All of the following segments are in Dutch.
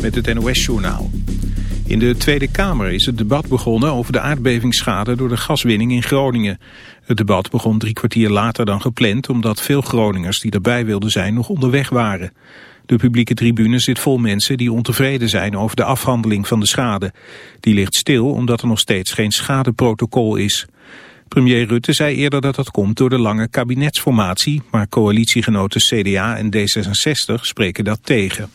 Met het NOS-journaal. In de Tweede Kamer is het debat begonnen over de aardbevingsschade door de gaswinning in Groningen. Het debat begon drie kwartier later dan gepland omdat veel Groningers die erbij wilden zijn nog onderweg waren. De publieke tribune zit vol mensen die ontevreden zijn over de afhandeling van de schade. Die ligt stil omdat er nog steeds geen schadeprotocol is. Premier Rutte zei eerder dat dat komt door de lange kabinetsformatie, maar coalitiegenoten CDA en D66 spreken dat tegen.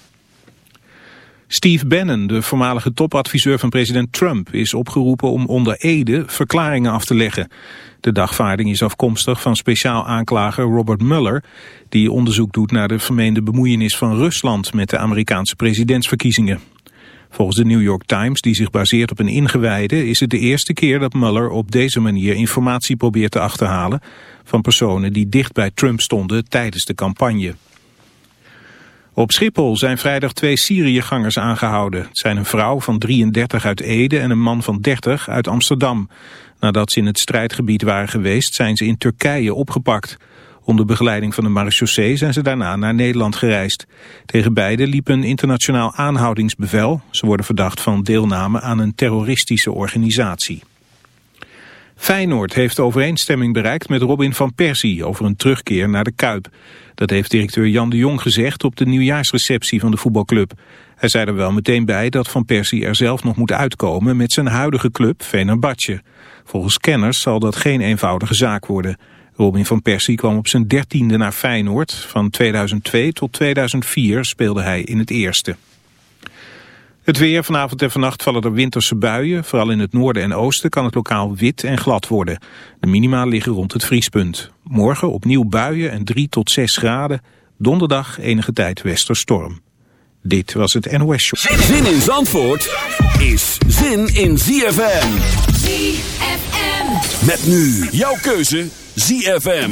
Steve Bannon, de voormalige topadviseur van president Trump, is opgeroepen om onder Ede verklaringen af te leggen. De dagvaarding is afkomstig van speciaal aanklager Robert Mueller, die onderzoek doet naar de vermeende bemoeienis van Rusland met de Amerikaanse presidentsverkiezingen. Volgens de New York Times, die zich baseert op een ingewijde, is het de eerste keer dat Mueller op deze manier informatie probeert te achterhalen van personen die dicht bij Trump stonden tijdens de campagne. Op Schiphol zijn vrijdag twee Syriëgangers aangehouden. Het zijn een vrouw van 33 uit Ede en een man van 30 uit Amsterdam. Nadat ze in het strijdgebied waren geweest zijn ze in Turkije opgepakt. Onder begeleiding van de marechaussee zijn ze daarna naar Nederland gereisd. Tegen beide liep een internationaal aanhoudingsbevel. Ze worden verdacht van deelname aan een terroristische organisatie. Feyenoord heeft overeenstemming bereikt met Robin van Persie over een terugkeer naar de Kuip. Dat heeft directeur Jan de Jong gezegd op de nieuwjaarsreceptie van de voetbalclub. Hij zei er wel meteen bij dat Van Persie er zelf nog moet uitkomen met zijn huidige club Venerbatje. Volgens kenners zal dat geen eenvoudige zaak worden. Robin van Persie kwam op zijn dertiende naar Feyenoord. Van 2002 tot 2004 speelde hij in het eerste. Het weer, vanavond en vannacht vallen er winterse buien. Vooral in het noorden en oosten kan het lokaal wit en glad worden. De minima liggen rond het vriespunt. Morgen opnieuw buien en 3 tot 6 graden. Donderdag enige tijd westerstorm. Dit was het NOS Show. Zin in Zandvoort is zin in ZFM. ZFM. Met nu jouw keuze ZFM.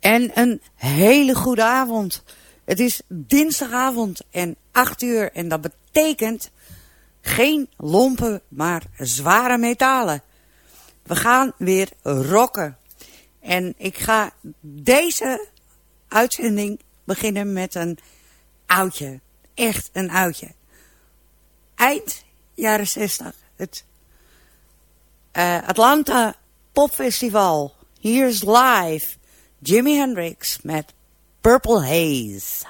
En een hele goede avond. Het is dinsdagavond en 8 uur en dat betekent geen lompen, maar zware metalen. We gaan weer rocken. En ik ga deze uitzending beginnen met een oudje. Echt een oudje. Eind jaren 60. Het uh, Atlanta Popfestival. Here's live. Jimi Hendrix met Purple Haze.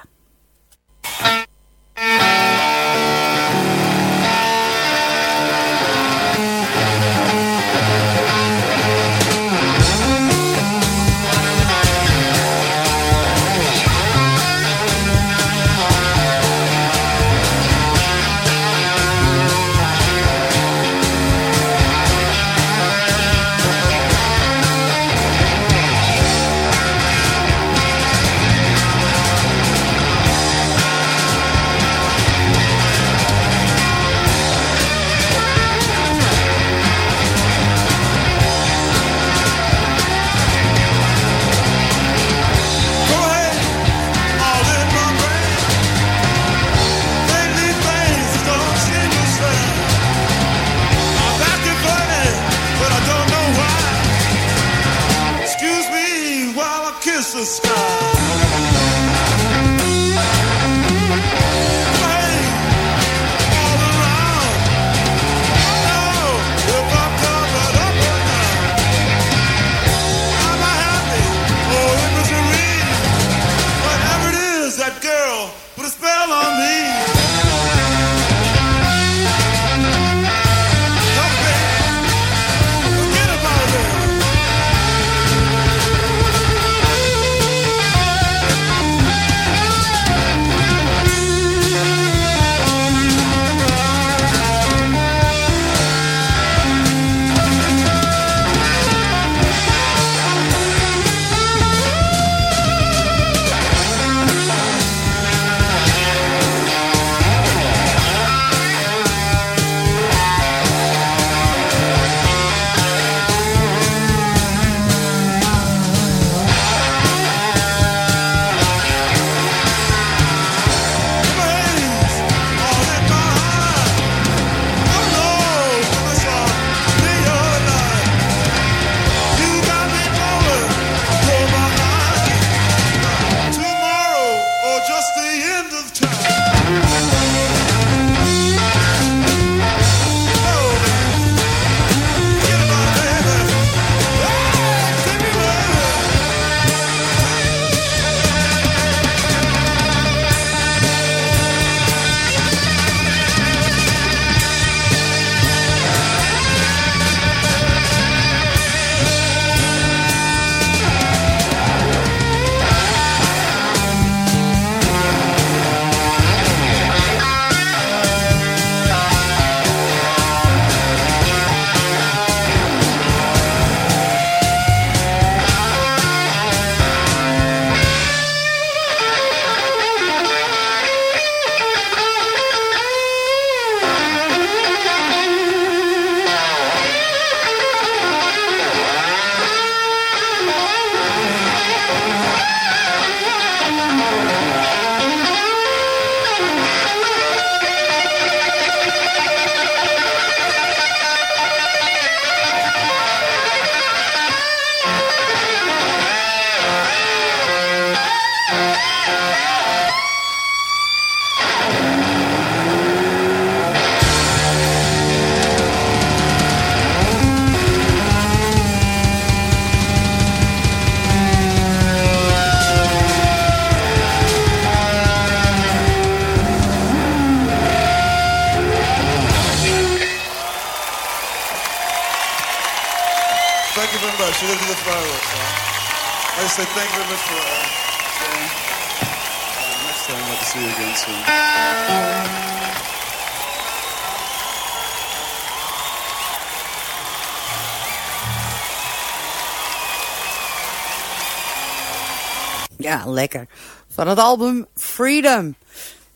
Ja, lekker. Van het album Freedom.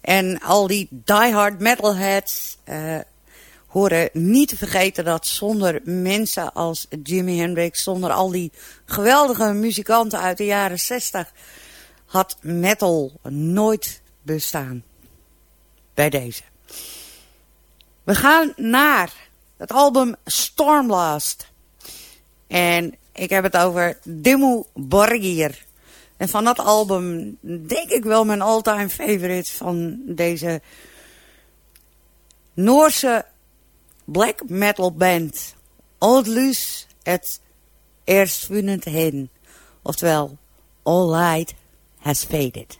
En al die diehard metalheads uh, horen niet te vergeten dat zonder mensen als Jimi Hendrix, zonder al die geweldige muzikanten uit de jaren 60, had metal nooit bestaan. Bij deze. We gaan naar het album Stormblast. En ik heb het over Dimmu Borgir. En van dat album denk ik wel mijn all-time favorite van deze Noorse black metal band. Old Loose het Erstvunend Hen. Oftewel, All Light Has Faded.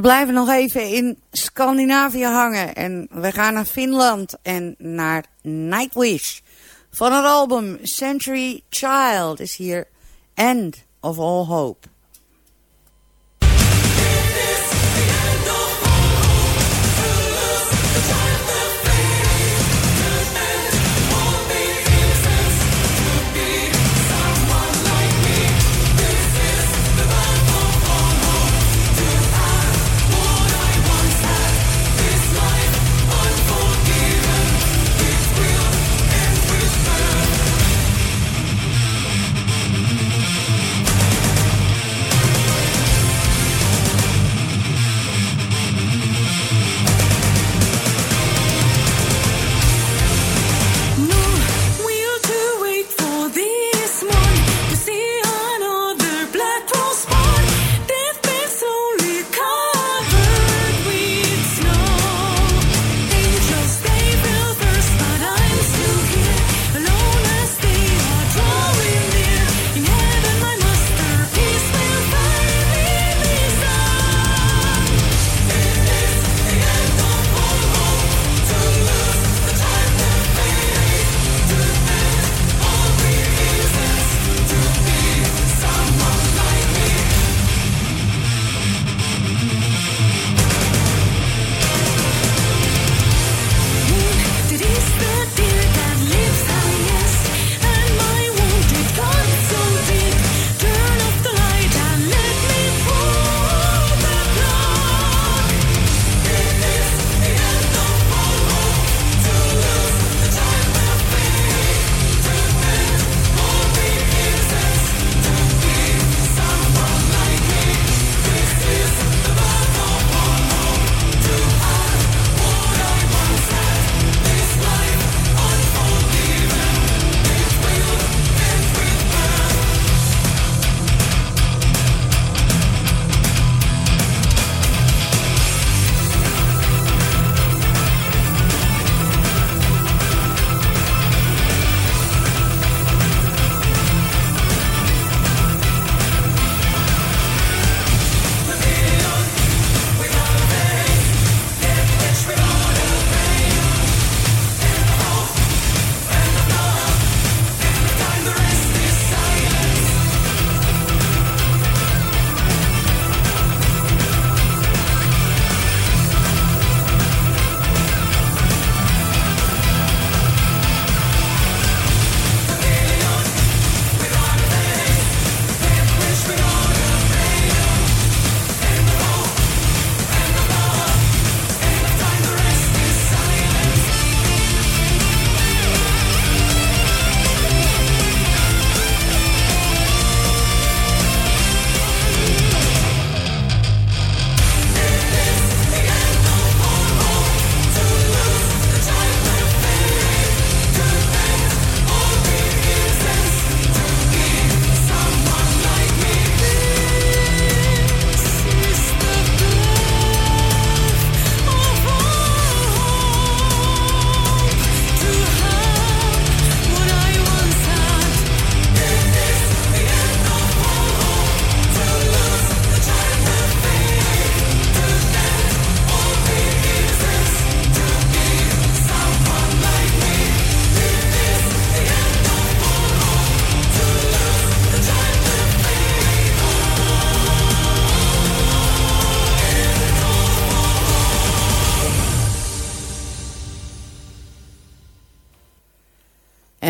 We blijven nog even in Scandinavië hangen. En we gaan naar Finland en naar Nightwish. Van het album Century Child is hier End of All Hope.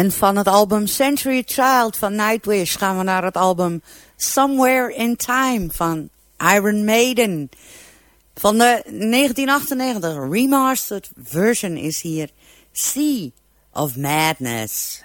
En van het album Century Child van Nightwish gaan we naar het album Somewhere in Time van Iron Maiden. Van de 1998 remastered version is hier Sea of Madness.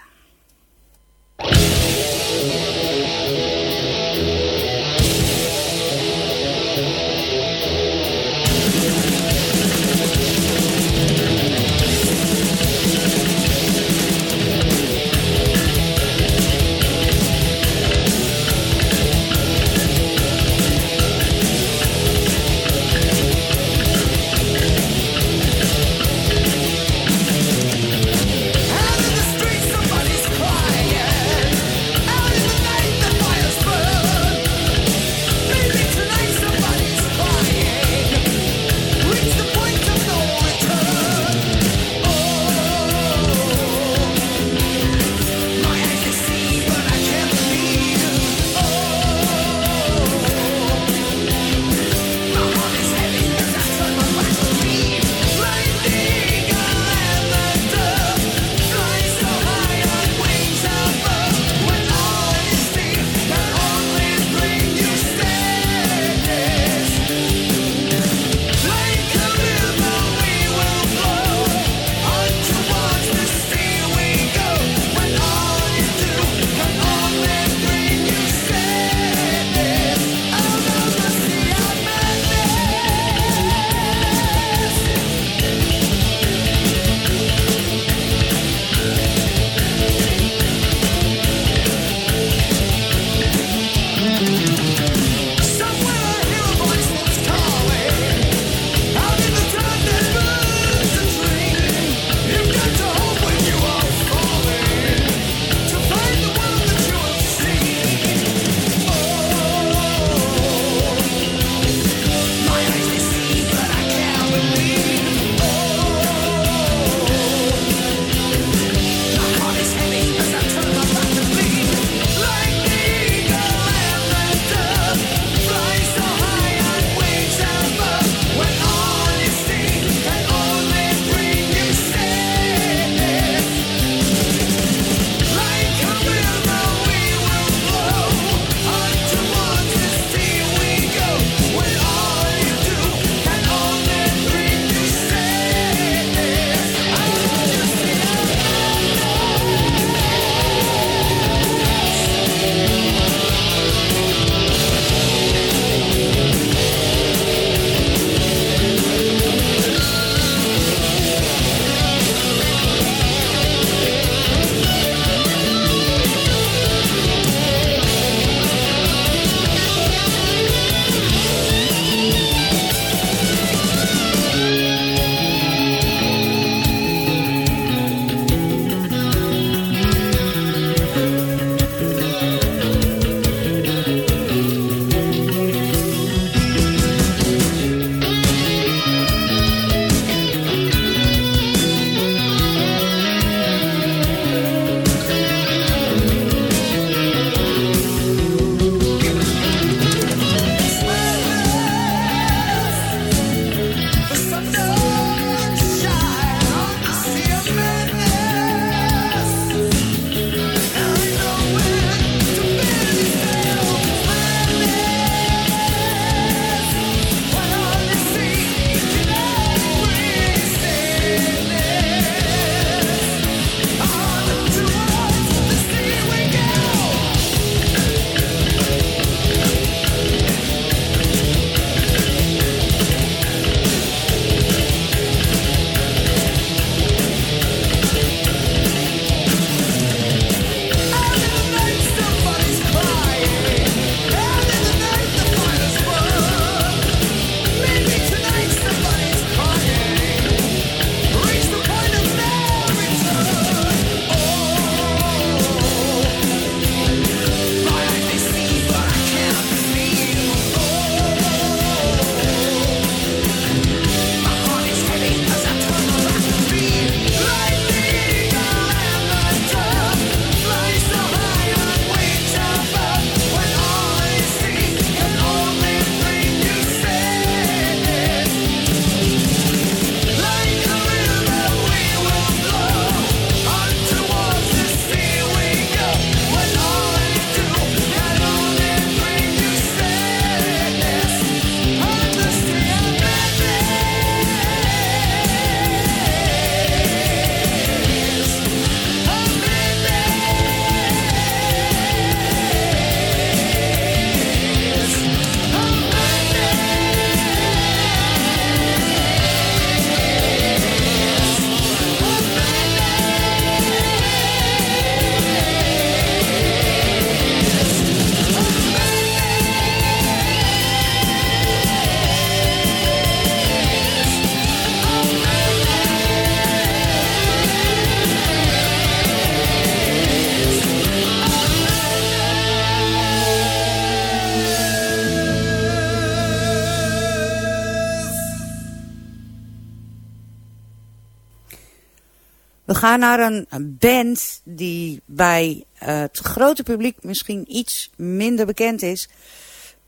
Gaan naar een, band die bij uh, het grote publiek misschien iets minder bekend is.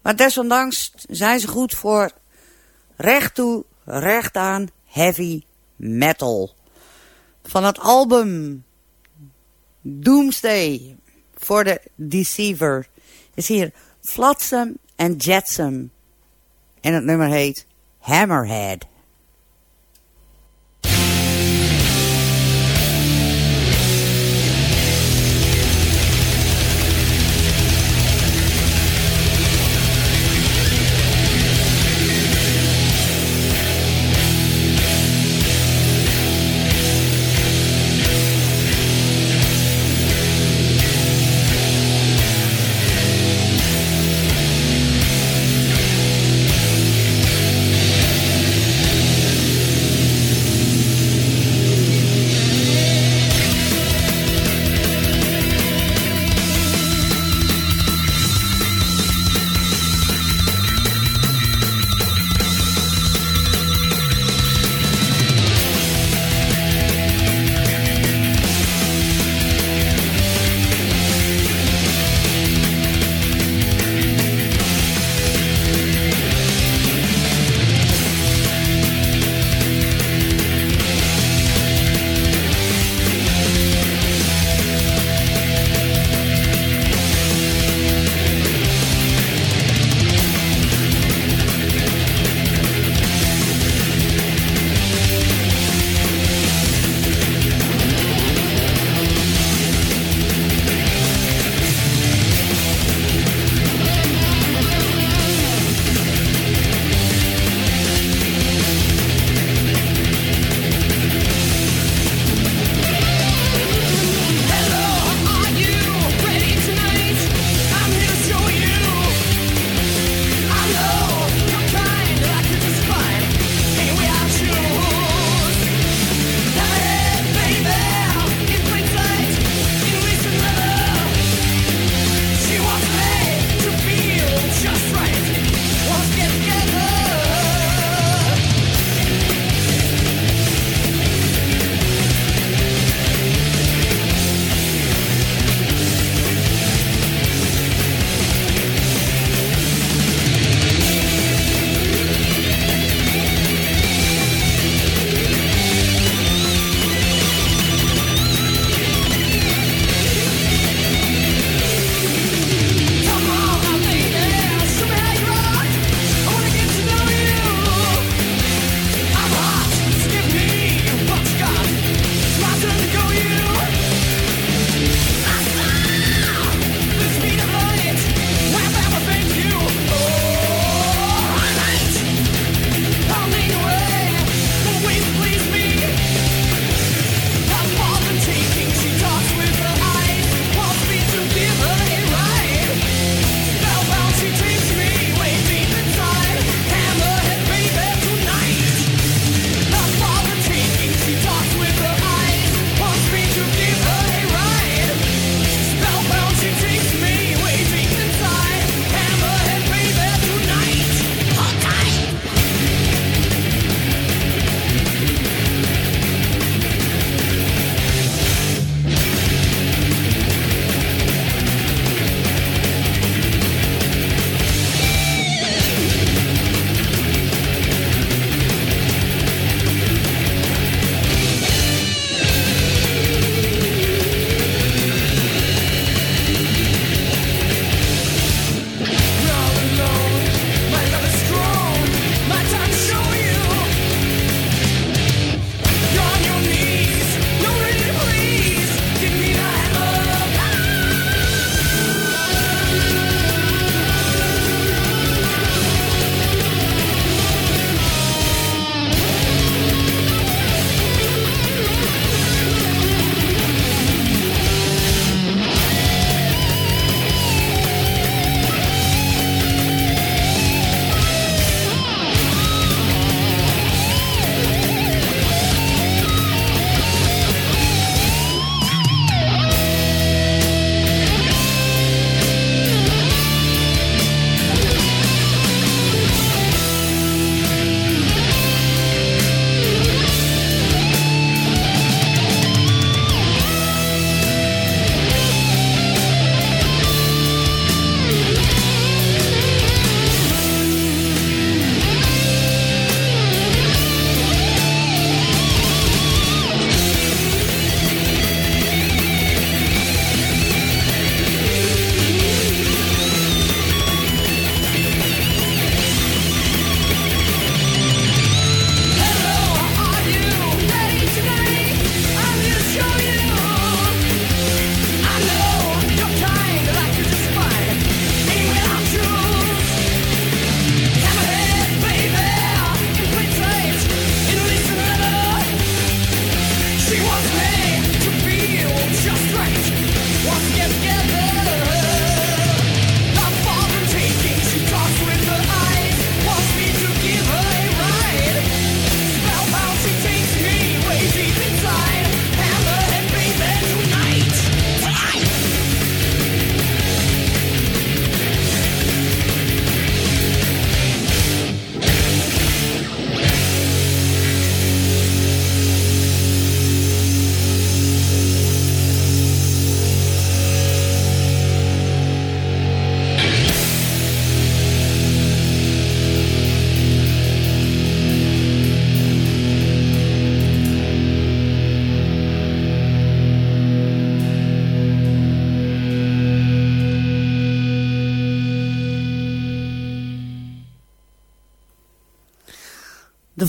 Maar desondanks zijn ze goed voor recht toe, recht aan heavy metal. Van het album Doomsday voor de Deceiver is hier Flotsam and Jetsam. En het nummer heet Hammerhead.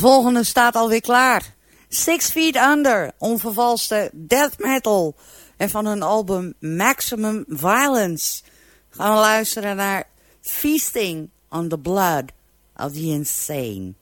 Volgende staat alweer klaar. Six Feet Under, onvervalste death metal. En van hun album Maximum Violence gaan we luisteren naar Feasting on the Blood of the Insane.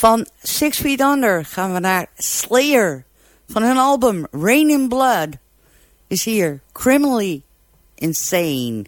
Van Six Feet Under gaan we naar Slayer. Van hun album Rain in Blood is hier Criminally Insane.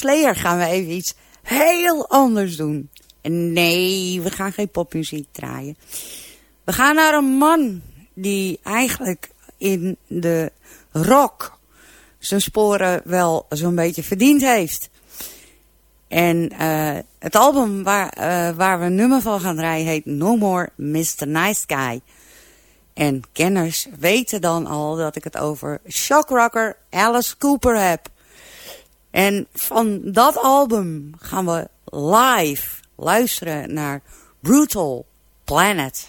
Slayer gaan we even iets heel anders doen. Nee, we gaan geen popmuziek draaien. We gaan naar een man die eigenlijk in de rock zijn sporen wel zo'n beetje verdiend heeft. En uh, het album waar, uh, waar we een nummer van gaan draaien heet No More Mr. Nice Guy. En kenners weten dan al dat ik het over shockrocker Alice Cooper heb. En van dat album gaan we live luisteren naar Brutal Planet.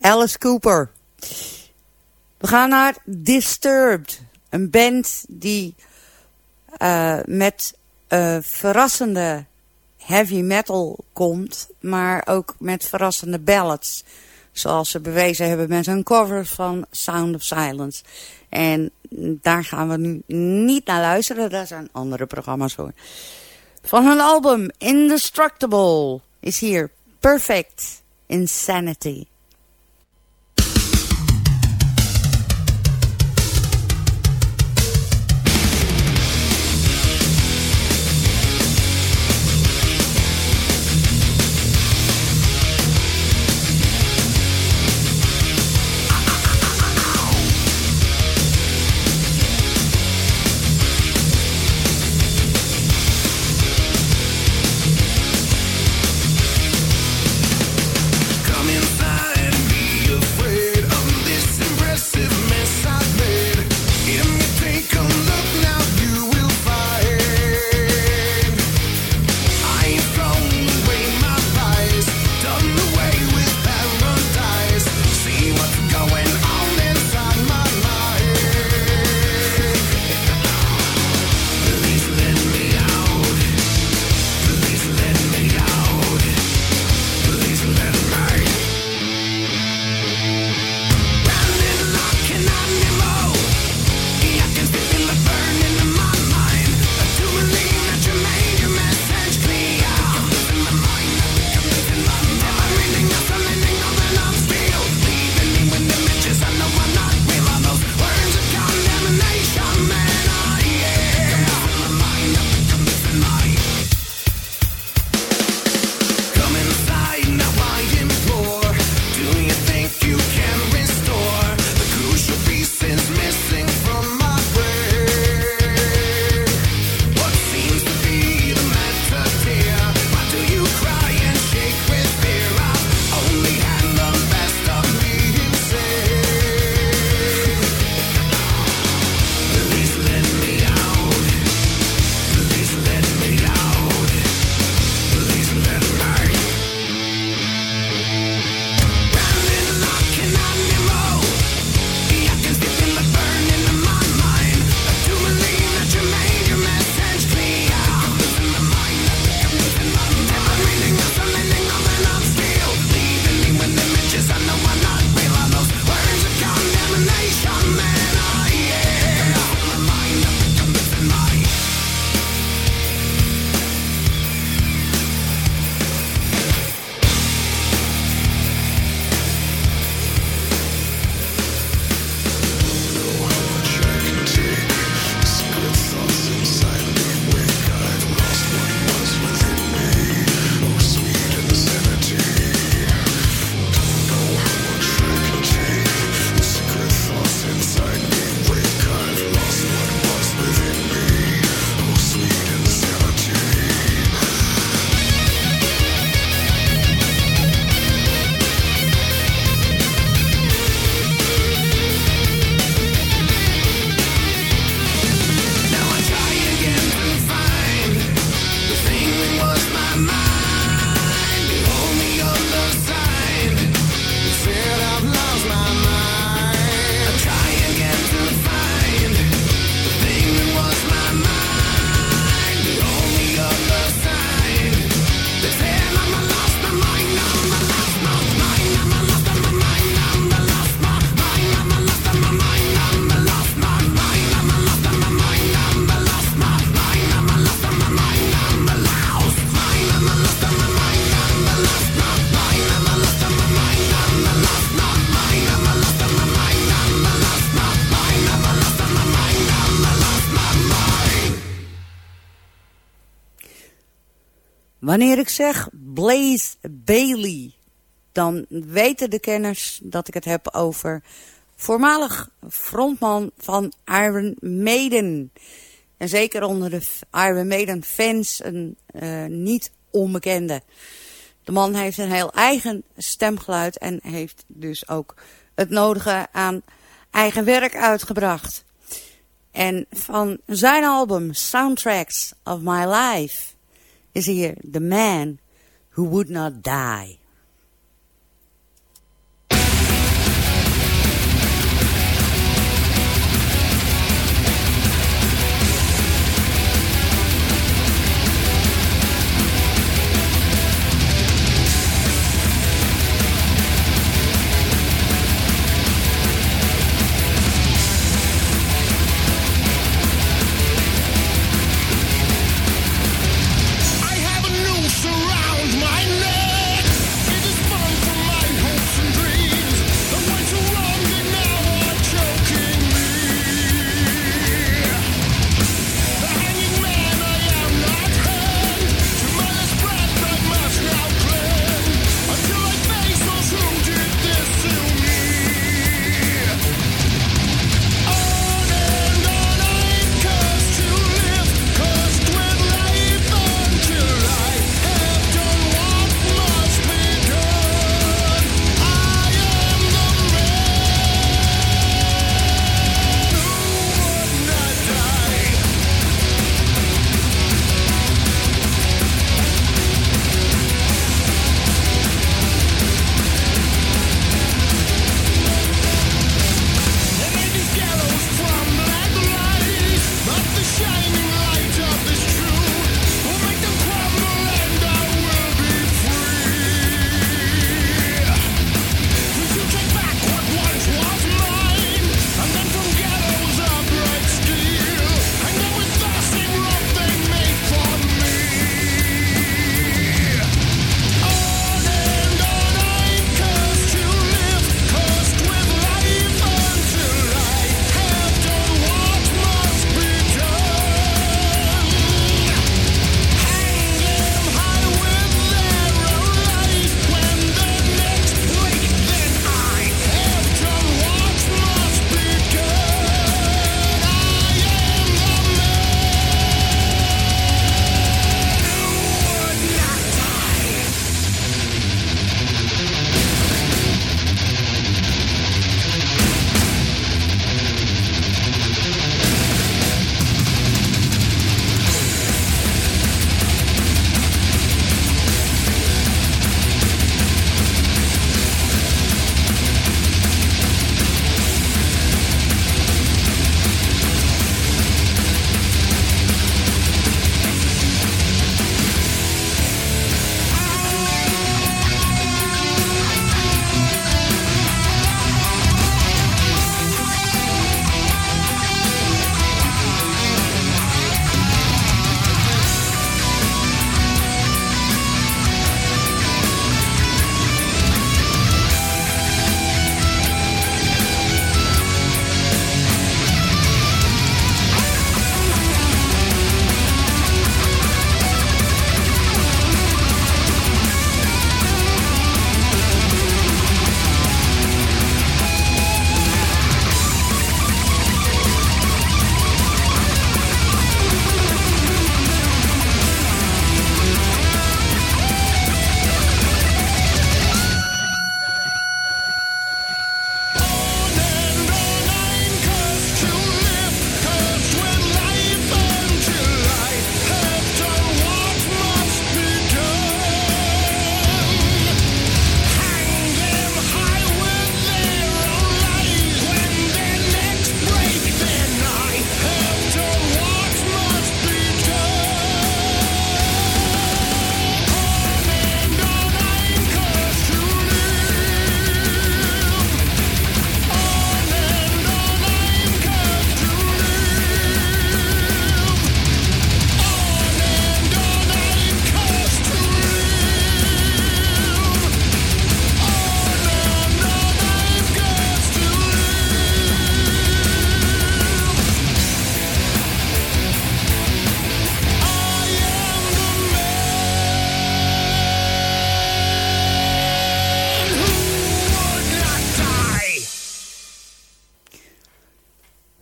Alice Cooper. We gaan naar Disturbed. Een band die uh, met uh, verrassende heavy metal komt, maar ook met verrassende ballads. Zoals ze bewezen hebben met hun covers van Sound of Silence. En daar gaan we nu niet naar luisteren, daar zijn andere programma's voor. Van hun album Indestructible is hier Perfect Insanity. Zeg Blaze Bailey, dan weten de kenners dat ik het heb over voormalig frontman van Iron Maiden. En zeker onder de Iron Maiden fans een uh, niet onbekende. De man heeft een heel eigen stemgeluid en heeft dus ook het nodige aan eigen werk uitgebracht. En van zijn album Soundtracks of My Life is here the man who would not die.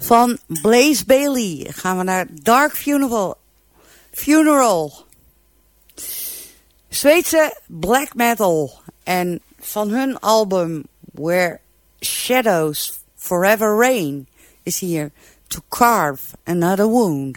Van Blaze Bailey gaan we naar Dark Funeral. Funeral. Zweedse black metal. En van hun album Where Shadows Forever Rain is hier To Carve Another Wound.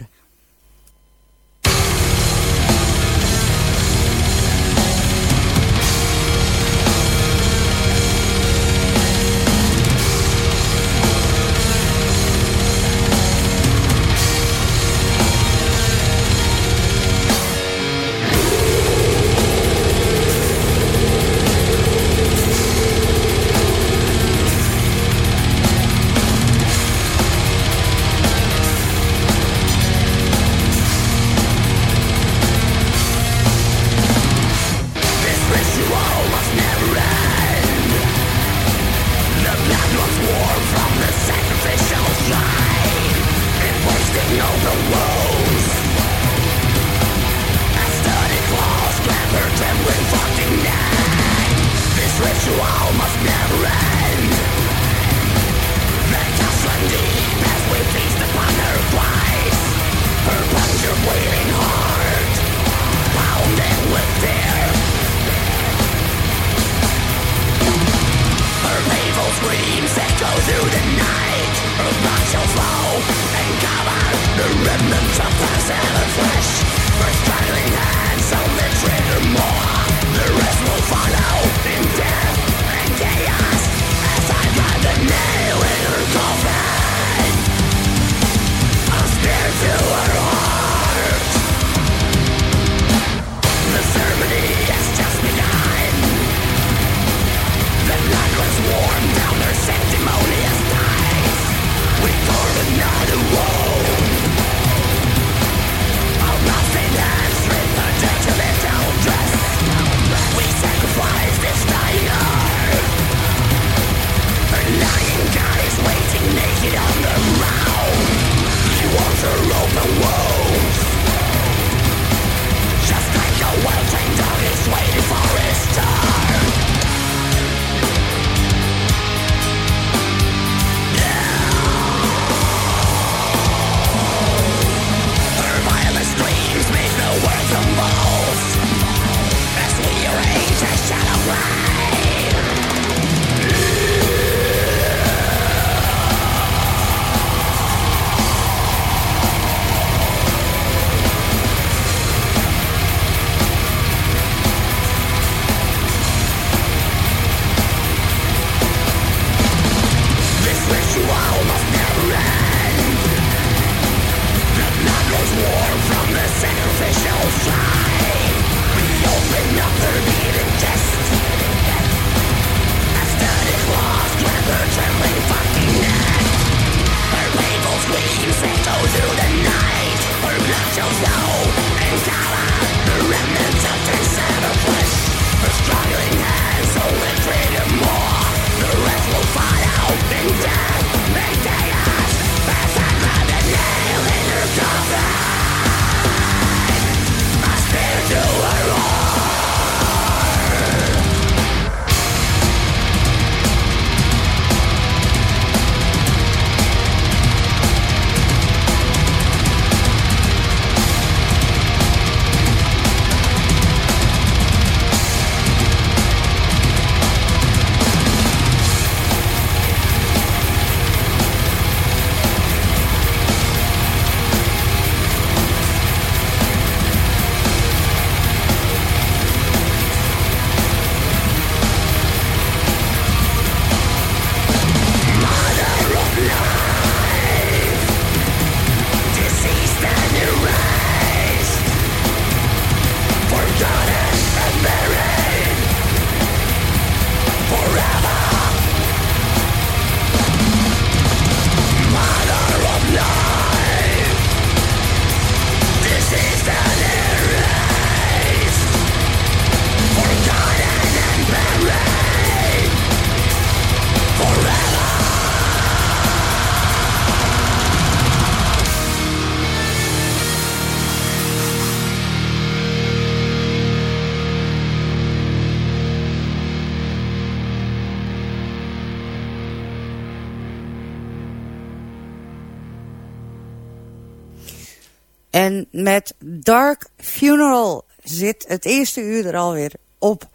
Dark Funeral zit het eerste uur er alweer op.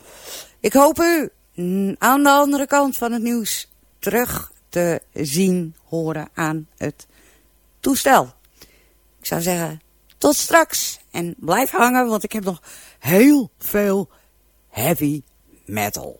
Ik hoop u aan de andere kant van het nieuws terug te zien, horen aan het toestel. Ik zou zeggen, tot straks. En blijf hangen, want ik heb nog heel veel heavy metal.